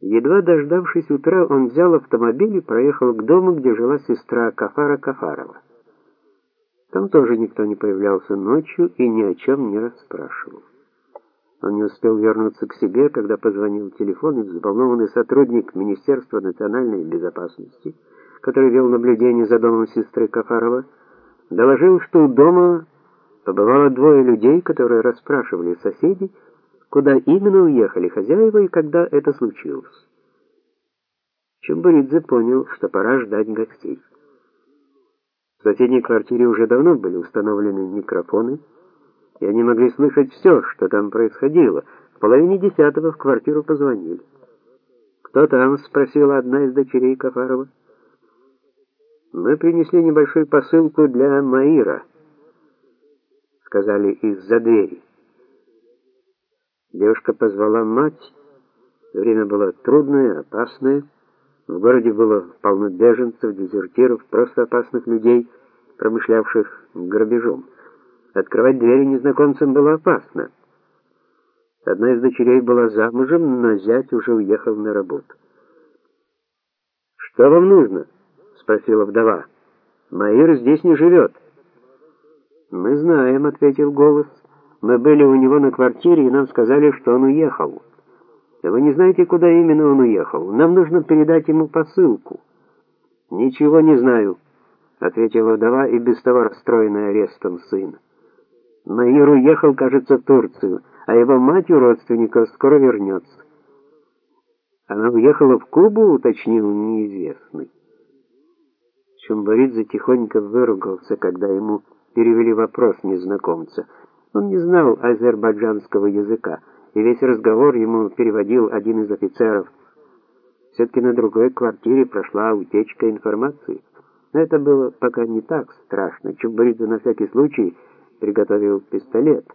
Едва дождавшись утра, он взял автомобиль и проехал к дому, где жила сестра Кафара Кафарова. Там тоже никто не появлялся ночью и ни о чем не расспрашивал. Он не успел вернуться к себе, когда позвонил телефон, и взволнованный сотрудник Министерства национальной безопасности, который вел наблюдение за домом сестры Кафарова, доложил, что у дома побывало двое людей, которые расспрашивали соседей, куда именно уехали хозяева и когда это случилось. Чумбуридзе понял, что пора ждать гостей. В соседней квартире уже давно были установлены микрофоны, и они могли слышать все, что там происходило. В половине десятого в квартиру позвонили. «Кто там?» — спросила одна из дочерей Кафарова. «Мы принесли небольшую посылку для Маира», — сказали из-за двери. Девушка позвала мать. Время было трудное, опасное. В городе было полно беженцев, дезертиров, просто опасных людей, промышлявших грабежом. Открывать двери незнакомцам было опасно. Одна из дочерей была замужем, но зять уже уехал на работу. «Что вам нужно?» — спросила вдова. «Маир здесь не живет». «Мы знаем», — ответил голос. Мы были у него на квартире, и нам сказали, что он уехал. Вы не знаете, куда именно он уехал? Нам нужно передать ему посылку. Ничего не знаю, ответила вдова и без того расстроенная арестом сына. Маир уехал, кажется, в Турцию, а его мать у родственников скоро вернется. Она уехала в Кубу, уточнил неизвестный. Чумбаридзе тихонько выругался, когда ему перевели вопрос незнакомца. Он не знал азербайджанского языка, и весь разговор ему переводил один из офицеров. Все-таки на другой квартире прошла утечка информации. Но это было пока не так страшно. Чубридзе на всякий случай приготовил пистолет.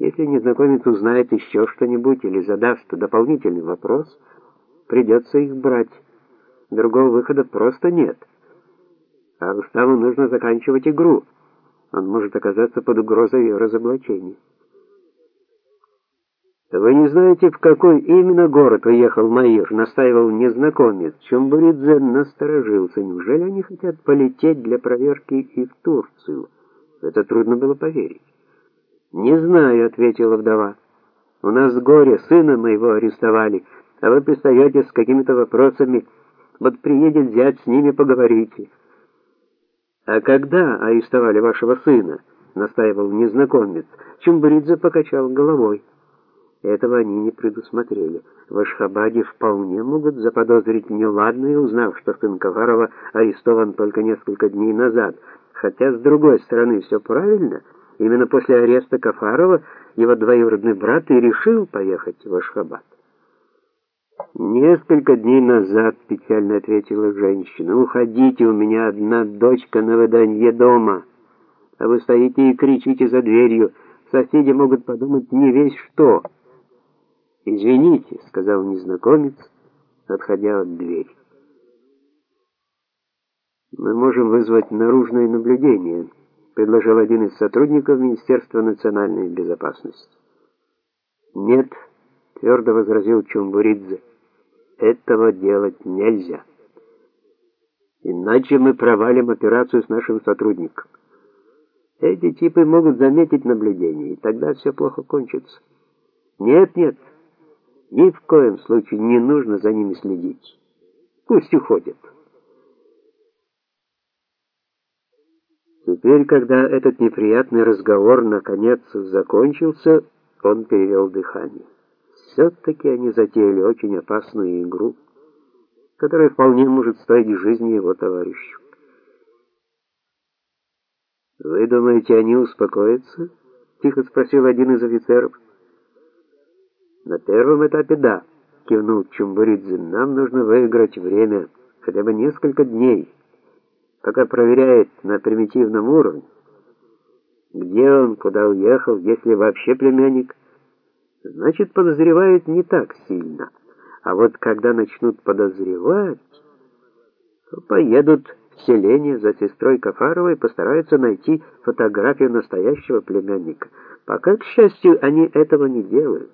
Если незнакомец узнает еще что-нибудь или задаст дополнительный вопрос, придется их брать. Другого выхода просто нет. А Руставу нужно заканчивать игру он может оказаться под угрозой разоблачения. «Вы не знаете, в какой именно город уехал Маир?» — настаивал незнакомец. Чумбуридзе насторожился. Неужели они хотят полететь для проверки и в Турцию? Это трудно было поверить. «Не знаю», — ответила вдова. «У нас горе, сына моего арестовали, а вы пристаете с какими-то вопросами. Вот приедет зять, с ними поговорите». «А когда арестовали вашего сына?» — настаивал незнакомец. Чумбридзе покачал головой. Этого они не предусмотрели. В Ашхабаде вполне могут заподозрить неладное, узнав, что сын Каварова арестован только несколько дней назад. Хотя, с другой стороны, все правильно. Именно после ареста Кафарова его двоюродный брат и решил поехать в Ашхабад. Несколько дней назад, печально ответила женщина. Уходите, у меня одна дочка на выданье дома. А вы стоите и кричите за дверью. Соседи могут подумать не весь что. Извините, сказал незнакомец, отходя от двери. Мы можем вызвать наружное наблюдение, предложил один из сотрудников Министерства национальной безопасности. Нет, твердо возразил Чумбуридзе. Этого делать нельзя. Иначе мы провалим операцию с нашим сотрудником. Эти типы могут заметить наблюдение, и тогда все плохо кончится. Нет, нет. Ни в коем случае не нужно за ними следить. Пусть уходят. Теперь, когда этот неприятный разговор наконец закончился, он перевел дыхание. Все-таки они затеяли очень опасную игру, которая вполне может стоить жизни его товарищу. «Вы думаете, они успокоятся?» — тихо спросил один из офицеров. «На первом этапе да», — кивнул Чумбуридзе. «Нам нужно выиграть время, хотя бы несколько дней, пока проверяет на примитивном уровне, где он, куда уехал, если вообще племянник» значит, подозревают не так сильно. А вот когда начнут подозревать, то поедут в селение за сестрой Кафаровой и постараются найти фотографию настоящего племянника. Пока, к счастью, они этого не делают.